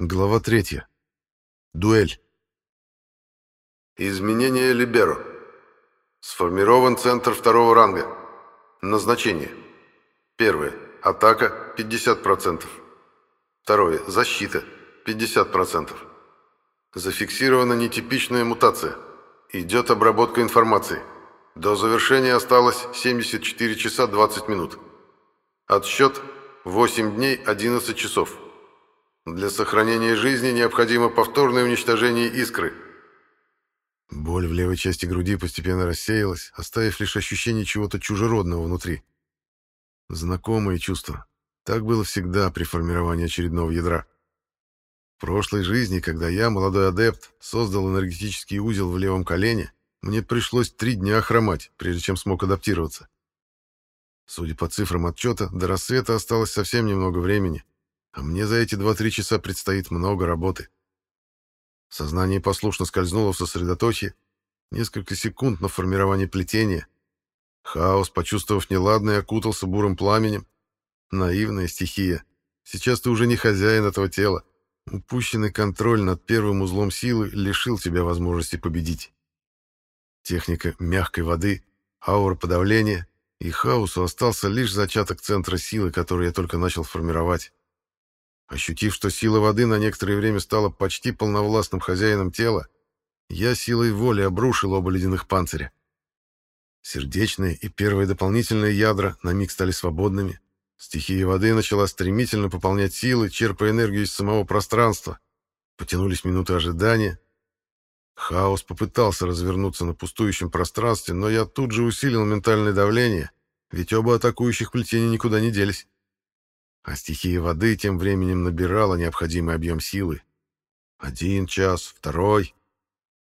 Глава третья. Дуэль. Изменение Либеро. Сформирован центр второго ранга. Назначение. Первое. Атака 50%. Второе. Защита 50%. Зафиксирована нетипичная мутация. Идет обработка информации. До завершения осталось 74 часа 20 минут. Отсчет 8 дней 11 часов. Для сохранения жизни необходимо повторное уничтожение искры. Боль в левой части груди постепенно рассеялась, оставив лишь ощущение чего-то чужеродного внутри. Знакомые чувства. Так было всегда при формировании очередного ядра. В прошлой жизни, когда я, молодой адепт, создал энергетический узел в левом колене, мне пришлось три дня хромать, прежде чем смог адаптироваться. Судя по цифрам отчета, до рассвета осталось совсем немного времени, а мне за эти 2-3 часа предстоит много работы. Сознание послушно скользнуло в сосредоточие. Несколько секунд на формирование плетения. Хаос, почувствовав неладное, окутался бурым пламенем. Наивная стихия. Сейчас ты уже не хозяин этого тела. Упущенный контроль над первым узлом силы лишил тебя возможности победить. Техника мягкой воды, аура подавления, и хаосу остался лишь зачаток центра силы, который я только начал формировать. Ощутив, что сила воды на некоторое время стала почти полновластным хозяином тела, я силой воли обрушил оба ледяных панциря. Сердечные и первые дополнительные ядра на миг стали свободными. Стихия воды начала стремительно пополнять силы, черпая энергию из самого пространства. Потянулись минуты ожидания. Хаос попытался развернуться на пустующем пространстве, но я тут же усилил ментальное давление, ведь оба атакующих плетения никуда не делись. А стихия воды тем временем набирала необходимый объем силы. Один час, второй.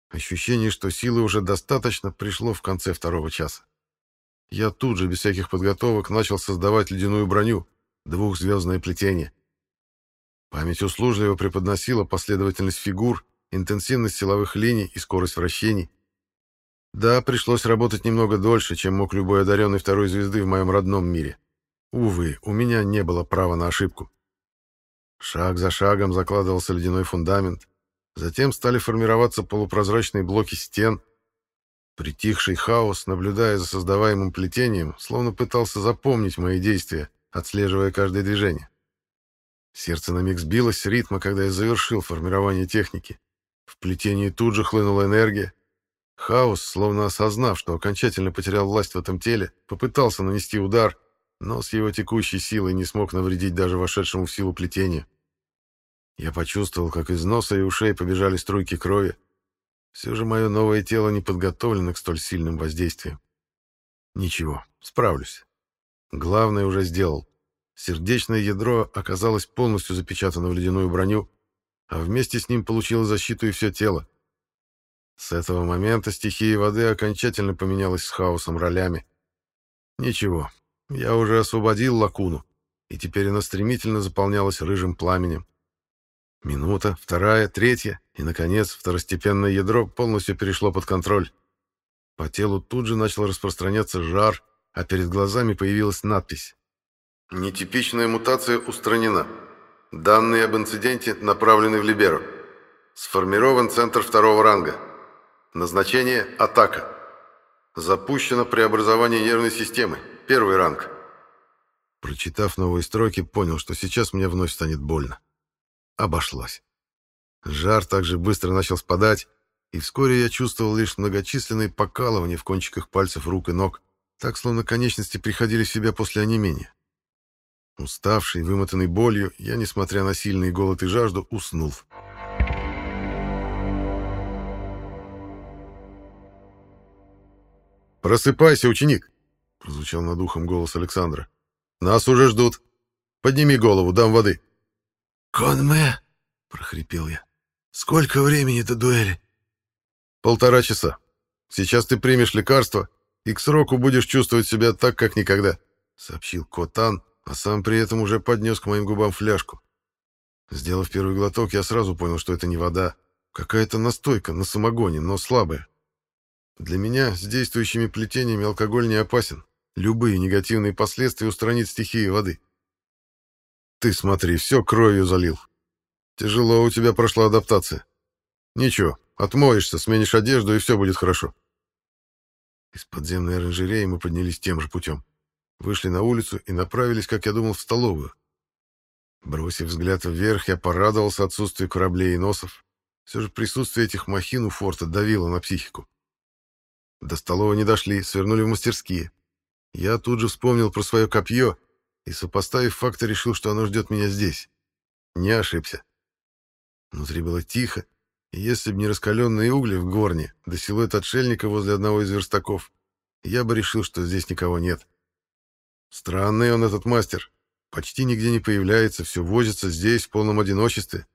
Ощущение, что силы уже достаточно, пришло в конце второго часа. Я тут же, без всяких подготовок, начал создавать ледяную броню, двухзвездное плетение. Память услужливо преподносила последовательность фигур, интенсивность силовых линий и скорость вращений. Да, пришлось работать немного дольше, чем мог любой одаренный второй звезды в моем родном мире. Увы, у меня не было права на ошибку. Шаг за шагом закладывался ледяной фундамент. Затем стали формироваться полупрозрачные блоки стен. Притихший хаос, наблюдая за создаваемым плетением, словно пытался запомнить мои действия, отслеживая каждое движение. Сердце на миг сбилось с ритма, когда я завершил формирование техники. В плетении тут же хлынула энергия. Хаос, словно осознав, что окончательно потерял власть в этом теле, попытался нанести удар — но с его текущей силой не смог навредить даже вошедшему в силу плетению. Я почувствовал, как из носа и ушей побежали струйки крови. Все же мое новое тело не подготовлено к столь сильным воздействиям. Ничего, справлюсь. Главное уже сделал. Сердечное ядро оказалось полностью запечатано в ледяную броню, а вместе с ним получило защиту и все тело. С этого момента стихия воды окончательно поменялась с хаосом ролями. Ничего, я уже освободил лакуну, и теперь она стремительно заполнялась рыжим пламенем. Минута, вторая, третья, и, наконец, второстепенное ядро полностью перешло под контроль. По телу тут же начал распространяться жар, а перед глазами появилась надпись. «Нетипичная мутация устранена. Данные об инциденте направлены в Либеру. Сформирован центр второго ранга. Назначение – атака. Запущено преобразование нервной системы. Первый ранг. Прочитав новые строки, понял, что сейчас мне вновь станет больно. Обошлось. Жар также быстро начал спадать, и вскоре я чувствовал лишь многочисленные покалывания в кончиках пальцев рук и ног, так словно конечности приходили в себя после онемения. Уставший, вымотанный болью, я, несмотря на сильный голод и жажду, уснул. «Просыпайся, ученик!» — прозвучал над ухом голос Александра. «Нас уже ждут. Подними голову, дам воды». «Конме!» — прохрипел я. «Сколько времени до дуэли?» «Полтора часа. Сейчас ты примешь лекарство, и к сроку будешь чувствовать себя так, как никогда», — сообщил Котан, а сам при этом уже поднес к моим губам фляжку. Сделав первый глоток, я сразу понял, что это не вода. Какая-то настойка на самогоне, но слабая. Для меня с действующими плетениями алкоголь не опасен. Любые негативные последствия устранит стихия воды. Ты смотри, все кровью залил. Тяжело у тебя прошла адаптация. Ничего, отмоешься, сменишь одежду, и все будет хорошо. Из подземной оранжереи мы поднялись тем же путем. Вышли на улицу и направились, как я думал, в столовую. Бросив взгляд вверх, я порадовался отсутствию кораблей и носов. Все же присутствие этих махин у форта давило на психику. До столовой не дошли, свернули в мастерские. Я тут же вспомнил про свое копье и, сопоставив факты, решил, что оно ждет меня здесь. Не ошибся. Внутри было тихо, и если бы не раскаленные угли в горне, да силуэт отшельника возле одного из верстаков, я бы решил, что здесь никого нет. Странный он, этот мастер. Почти нигде не появляется, все возится здесь, в полном одиночестве.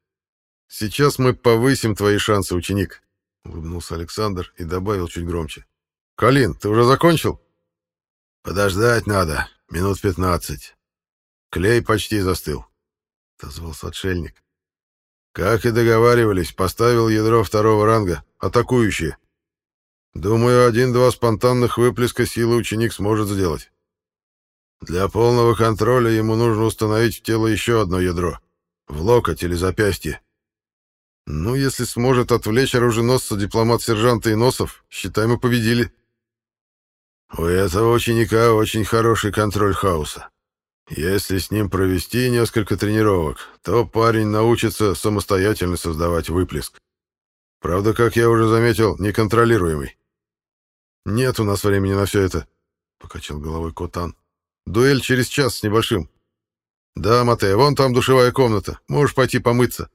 Сейчас мы повысим твои шансы, ученик, — улыбнулся Александр и добавил чуть громче. «Калин, ты уже закончил?» «Подождать надо. Минут пятнадцать. Клей почти застыл», — отозвался отшельник. «Как и договаривались, поставил ядро второго ранга, атакующие. Думаю, один-два спонтанных выплеска силы ученик сможет сделать. Для полного контроля ему нужно установить в тело еще одно ядро. В локоть или запястье. Ну, если сможет отвлечь оруженосца дипломат-сержанта и носов, считай, мы победили. У этого ученика очень хороший контроль хаоса. Если с ним провести несколько тренировок, то парень научится самостоятельно создавать выплеск. Правда, как я уже заметил, неконтролируемый. «Нет у нас времени на все это», — покачал головой Котан. «Дуэль через час с небольшим». «Да, Матея, вон там душевая комната. Можешь пойти помыться.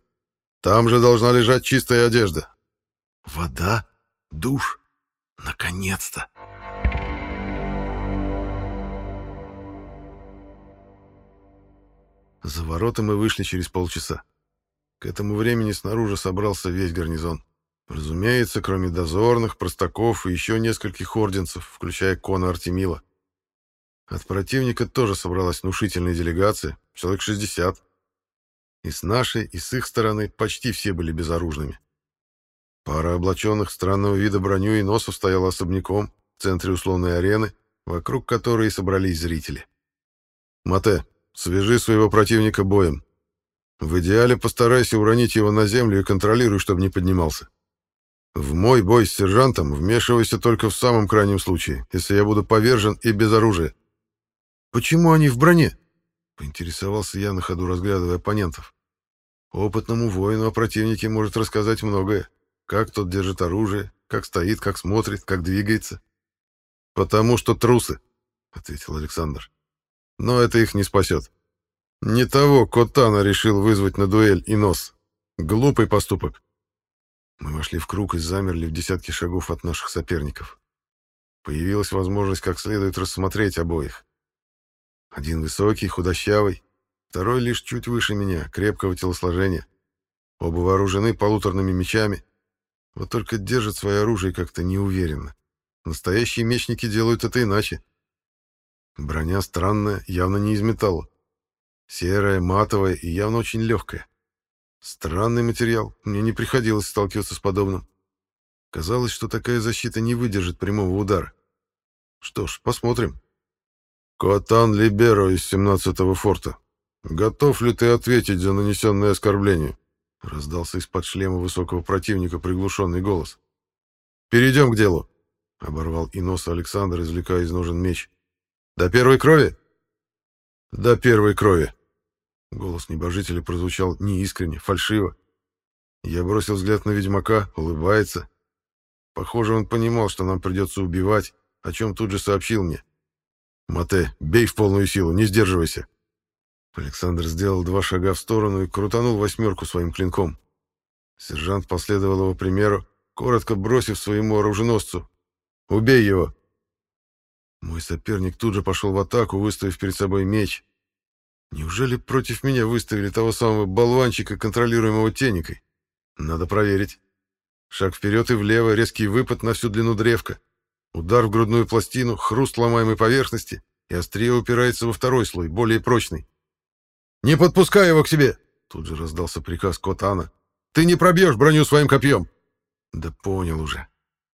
Там же должна лежать чистая одежда». «Вода? Душ? Наконец-то!» За ворота мы вышли через полчаса. К этому времени снаружи собрался весь гарнизон. Разумеется, кроме дозорных, простаков и еще нескольких орденцев, включая Кона Артемила. От противника тоже собралась внушительная делегация, человек 60. И с нашей, и с их стороны почти все были безоружными. Пара облаченных странного вида броню и носов стояла особняком в центре условной арены, вокруг которой собрались зрители. «Мате, Свяжи своего противника боем. В идеале постарайся уронить его на землю и контролируй, чтобы не поднимался. В мой бой с сержантом вмешивайся только в самом крайнем случае, если я буду повержен и без оружия. Почему они в броне? Поинтересовался я на ходу, разглядывая оппонентов. Опытному воину о противнике может рассказать многое. Как тот держит оружие, как стоит, как смотрит, как двигается. «Потому что трусы», — ответил Александр но это их не спасет. Не того Котана решил вызвать на дуэль и нос. Глупый поступок. Мы вошли в круг и замерли в десятки шагов от наших соперников. Появилась возможность как следует рассмотреть обоих. Один высокий, худощавый, второй лишь чуть выше меня, крепкого телосложения. Оба вооружены полуторными мечами. Вот только держат свое оружие как-то неуверенно. Настоящие мечники делают это иначе. Броня странная, явно не из металла. Серая, матовая и явно очень легкая. Странный материал, мне не приходилось сталкиваться с подобным. Казалось, что такая защита не выдержит прямого удара. Что ж, посмотрим. Котан Либеро из 17-го форта. Готов ли ты ответить за нанесенное оскорбление? Раздался из-под шлема высокого противника приглушенный голос. «Перейдем к делу», — оборвал Иноса Александр, извлекая из ножен меч. До первой крови? До первой крови. Голос небожителя прозвучал неискренне, фальшиво. Я бросил взгляд на ведьмака, улыбается. Похоже, он понимал, что нам придется убивать, о чем тут же сообщил мне. «Мате, бей в полную силу, не сдерживайся!» Александр сделал два шага в сторону и крутанул восьмерку своим клинком. Сержант последовал его примеру, коротко бросив своему оруженосцу. «Убей его!» Мой соперник тут же пошел в атаку, выставив перед собой меч. Неужели против меня выставили того самого болванчика, контролируемого теникой? Надо проверить. Шаг вперед и влево, резкий выпад на всю длину древка. Удар в грудную пластину, хруст ломаемой поверхности, и острие упирается во второй слой, более прочный. «Не подпускай его к себе!» Тут же раздался приказ Котана. «Ты не пробьешь броню своим копьем!» Да понял уже.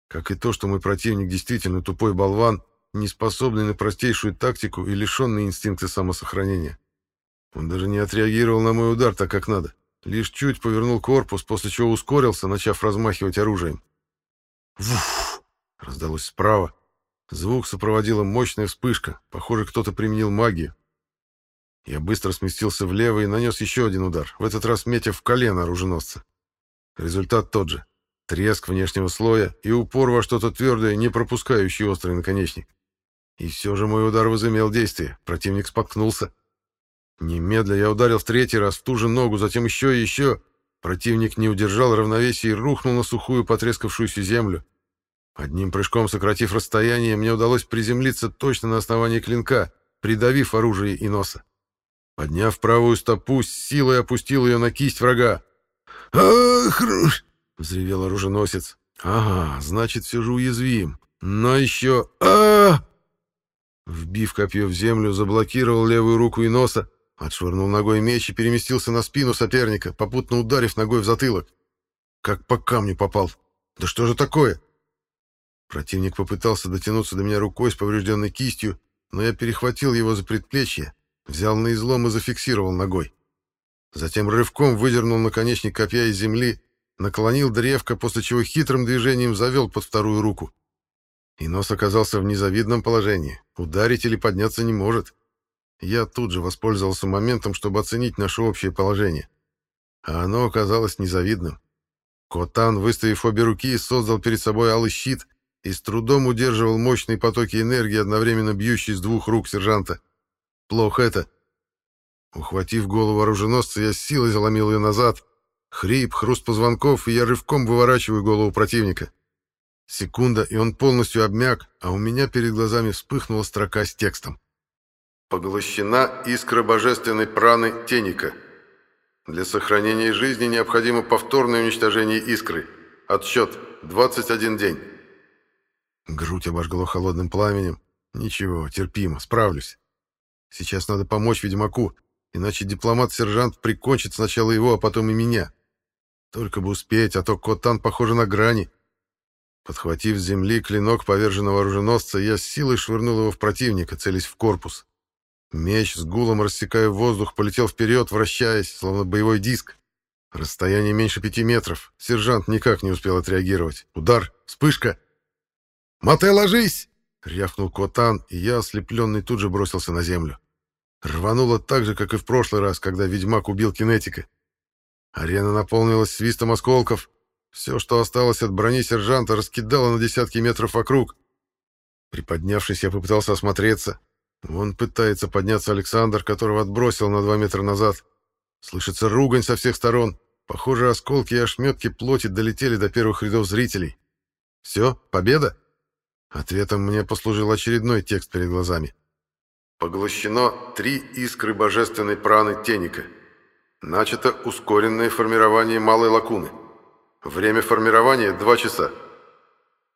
Как и то, что мой противник действительно тупой болван, не способный на простейшую тактику и лишенный инстинкта самосохранения. Он даже не отреагировал на мой удар так, как надо. лишь чуть повернул корпус, после чего ускорился, начав размахивать оружием. «Вуф!» — раздалось справа. Звук сопроводила мощная вспышка. Похоже, кто-то применил магию. Я быстро сместился влево и нанес еще один удар, в этот раз метя в колено оруженосца. Результат тот же. Треск внешнего слоя и упор во что-то твердое, не пропускающий острый наконечник. И все же мой удар возымел действие. Противник споткнулся. Немедля я ударил в третий раз в ту же ногу, затем еще и еще. Противник не удержал равновесия и рухнул на сухую потрескавшуюся землю. Одним прыжком сократив расстояние, мне удалось приземлиться точно на основании клинка, придавив оружие и носа. Подняв правую стопу, с силой опустил ее на кисть врага. «Ах!» — взревел оруженосец. «Ага, значит, все же уязвим. Но еще... а Вбив копье в землю, заблокировал левую руку и носа, отшвырнул ногой меч и переместился на спину соперника, попутно ударив ногой в затылок. Как по камню попал. Да что же такое? Противник попытался дотянуться до меня рукой с поврежденной кистью, но я перехватил его за предплечье, взял на излом и зафиксировал ногой. Затем рывком выдернул наконечник копья из земли, наклонил древко, после чего хитрым движением завел под вторую руку. И нос оказался в незавидном положении. Ударить или подняться не может. Я тут же воспользовался моментом, чтобы оценить наше общее положение. А оно оказалось незавидным. Котан, выставив обе руки, создал перед собой алый щит и с трудом удерживал мощные потоки энергии, одновременно бьющие с двух рук сержанта. Плохо это. Ухватив голову оруженосца, я с силой заломил ее назад. Хрип, хруст позвонков, и я рывком выворачиваю голову противника. Секунда, и он полностью обмяк, а у меня перед глазами вспыхнула строка с текстом. «Поглощена искра божественной праны Теника. Для сохранения жизни необходимо повторное уничтожение искры. Отсчет 21 день». Грудь обожгло холодным пламенем. Ничего, терпимо, справлюсь. Сейчас надо помочь ведьмаку, иначе дипломат-сержант прикончит сначала его, а потом и меня. Только бы успеть, а то Котан, похоже, на грани. Подхватив с земли клинок поверженного оруженосца, я с силой швырнул его в противника, целясь в корпус. Меч с гулом, рассекая воздух, полетел вперед, вращаясь, словно боевой диск. Расстояние меньше пяти метров. Сержант никак не успел отреагировать. Удар, вспышка. «Мате, ложись!» — рявкнул Котан, и я, ослепленный, тут же бросился на землю. Рвануло так же, как и в прошлый раз, когда ведьмак убил кинетика. Арена наполнилась свистом осколков, все, что осталось от брони сержанта, раскидало на десятки метров вокруг. Приподнявшись, я попытался осмотреться. Вон пытается подняться Александр, которого отбросил на два метра назад. Слышится ругань со всех сторон. Похоже, осколки и ошметки плоти долетели до первых рядов зрителей. Все, победа? Ответом мне послужил очередной текст перед глазами. Поглощено три искры божественной праны Теника. Начато ускоренное формирование малой лакуны. Время формирования — два часа.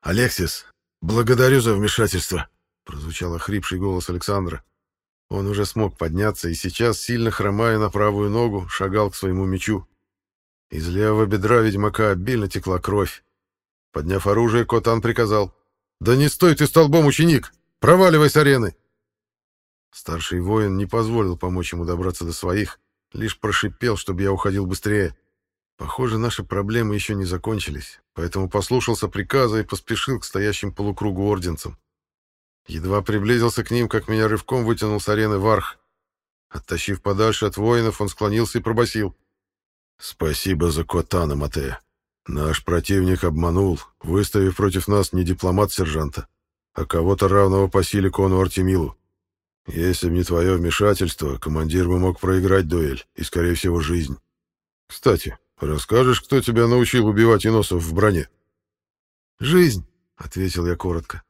«Алексис, благодарю за вмешательство», — прозвучал охрипший голос Александра. Он уже смог подняться и сейчас, сильно хромая на правую ногу, шагал к своему мечу. Из левого бедра ведьмака обильно текла кровь. Подняв оружие, Котан приказал. «Да не стой ты столбом, ученик! Проваливай с арены!» Старший воин не позволил помочь ему добраться до своих, лишь прошипел, чтобы я уходил быстрее. Похоже, наши проблемы еще не закончились, поэтому послушался приказа и поспешил к стоящим полукругу орденцам. Едва приблизился к ним, как меня рывком вытянул с арены Варх. Оттащив подальше от воинов, он склонился и пробасил: «Спасибо за Котана, Матея. Наш противник обманул, выставив против нас не дипломат-сержанта, а кого-то равного по силе Кону Артемилу. Если бы не твое вмешательство, командир бы мог проиграть дуэль и, скорее всего, жизнь. Кстати, Расскажешь, кто тебя научил убивать иносов в броне? Жизнь, ответил я коротко.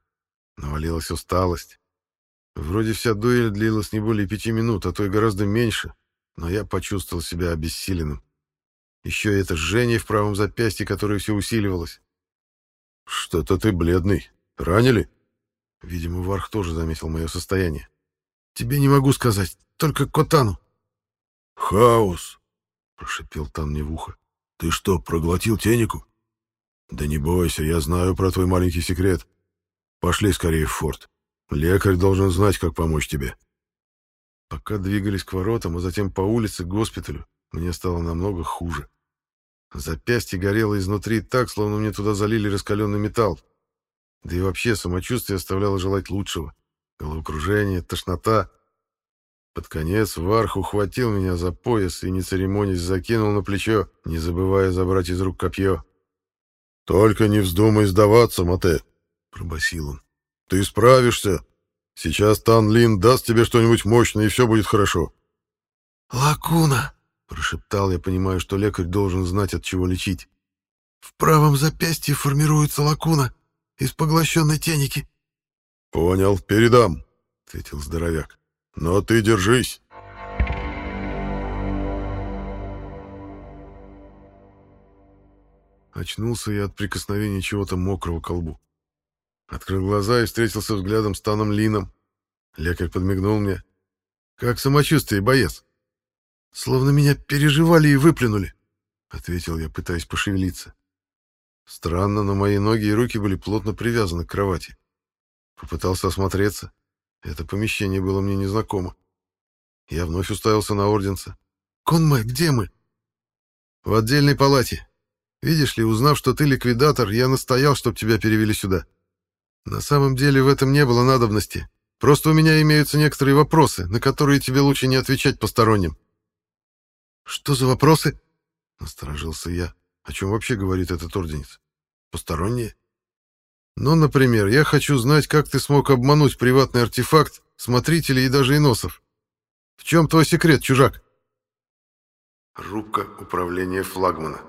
Навалилась усталость. Вроде вся дуэль длилась не более пяти минут, а то и гораздо меньше, но я почувствовал себя обессиленным. Еще и это жжение в правом запястье, которое все усиливалось. «Что-то ты бледный. Ранили?» Видимо, Варх тоже заметил мое состояние. «Тебе не могу сказать, только Котану». «Хаос!» Прошипел Тан мне в ухо. «Ты что, проглотил тенику?» «Да не бойся, я знаю про твой маленький секрет. Пошли скорее в форт. Лекарь должен знать, как помочь тебе». Пока двигались к воротам, а затем по улице к госпиталю, мне стало намного хуже. Запястье горело изнутри так, словно мне туда залили раскаленный металл. Да и вообще самочувствие оставляло желать лучшего. Головокружение, тошнота. Под конец Варх ухватил меня за пояс и, не церемонясь, закинул на плечо, не забывая забрать из рук копье. «Только не вздумай сдаваться, Мате», — пробасил он. «Ты справишься. Сейчас Тан Лин даст тебе что-нибудь мощное, и все будет хорошо». «Лакуна!» — прошептал я, понимая, что лекарь должен знать, от чего лечить. «В правом запястье формируется лакуна из поглощенной теники». «Понял, передам», — ответил здоровяк. «Но ты держись». Очнулся я от прикосновения чего-то мокрого к колбу. Открыл глаза и встретился взглядом с Таном Лином. Лекарь подмигнул мне. «Как самочувствие, боец?» «Словно меня переживали и выплюнули», — ответил я, пытаясь пошевелиться. Странно, но мои ноги и руки были плотно привязаны к кровати. Попытался осмотреться. Это помещение было мне незнакомо. Я вновь уставился на Орденца. «Конмэ, где мы?» «В отдельной палате. Видишь ли, узнав, что ты ликвидатор, я настоял, чтобы тебя перевели сюда. На самом деле в этом не было надобности. Просто у меня имеются некоторые вопросы, на которые тебе лучше не отвечать посторонним». «Что за вопросы?» — насторожился я. «О чем вообще говорит этот орденец? Посторонние?» «Ну, например, я хочу знать, как ты смог обмануть приватный артефакт, смотрителей и даже иносов. В чем твой секрет, чужак?» Рубка управления флагмана.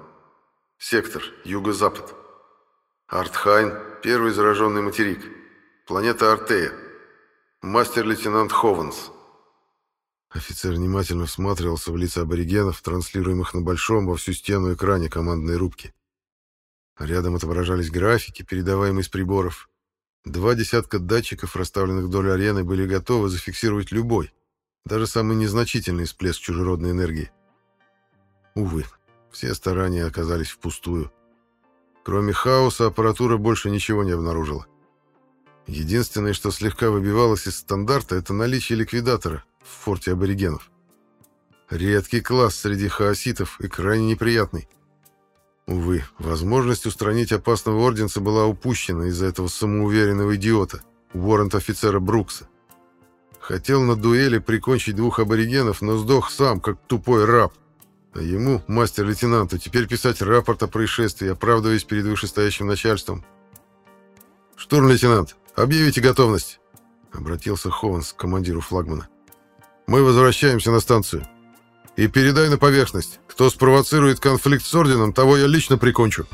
Сектор, юго-запад. Артхайн, первый зараженный материк. Планета Артея. Мастер-лейтенант Хованс. Офицер внимательно всматривался в лица аборигенов, транслируемых на большом во всю стену экране командной рубки. Рядом отображались графики, передаваемые с приборов. Два десятка датчиков, расставленных вдоль арены, были готовы зафиксировать любой, даже самый незначительный всплеск чужеродной энергии. Увы, все старания оказались впустую. Кроме хаоса, аппаратура больше ничего не обнаружила. Единственное, что слегка выбивалось из стандарта, это наличие ликвидатора в форте аборигенов. Редкий класс среди хаоситов и крайне неприятный. Увы, возможность устранить опасного орденца была упущена из-за этого самоуверенного идиота, уоррент-офицера Брукса. Хотел на дуэли прикончить двух аборигенов, но сдох сам, как тупой раб. А ему, мастер-лейтенанту, теперь писать рапорт о происшествии, оправдываясь перед вышестоящим начальством. «Штурм-лейтенант, объявите готовность!» — обратился Хованс к командиру флагмана. «Мы возвращаемся на станцию. И передай на поверхность, кто спровоцирует конфликт с Орденом, того я лично прикончу».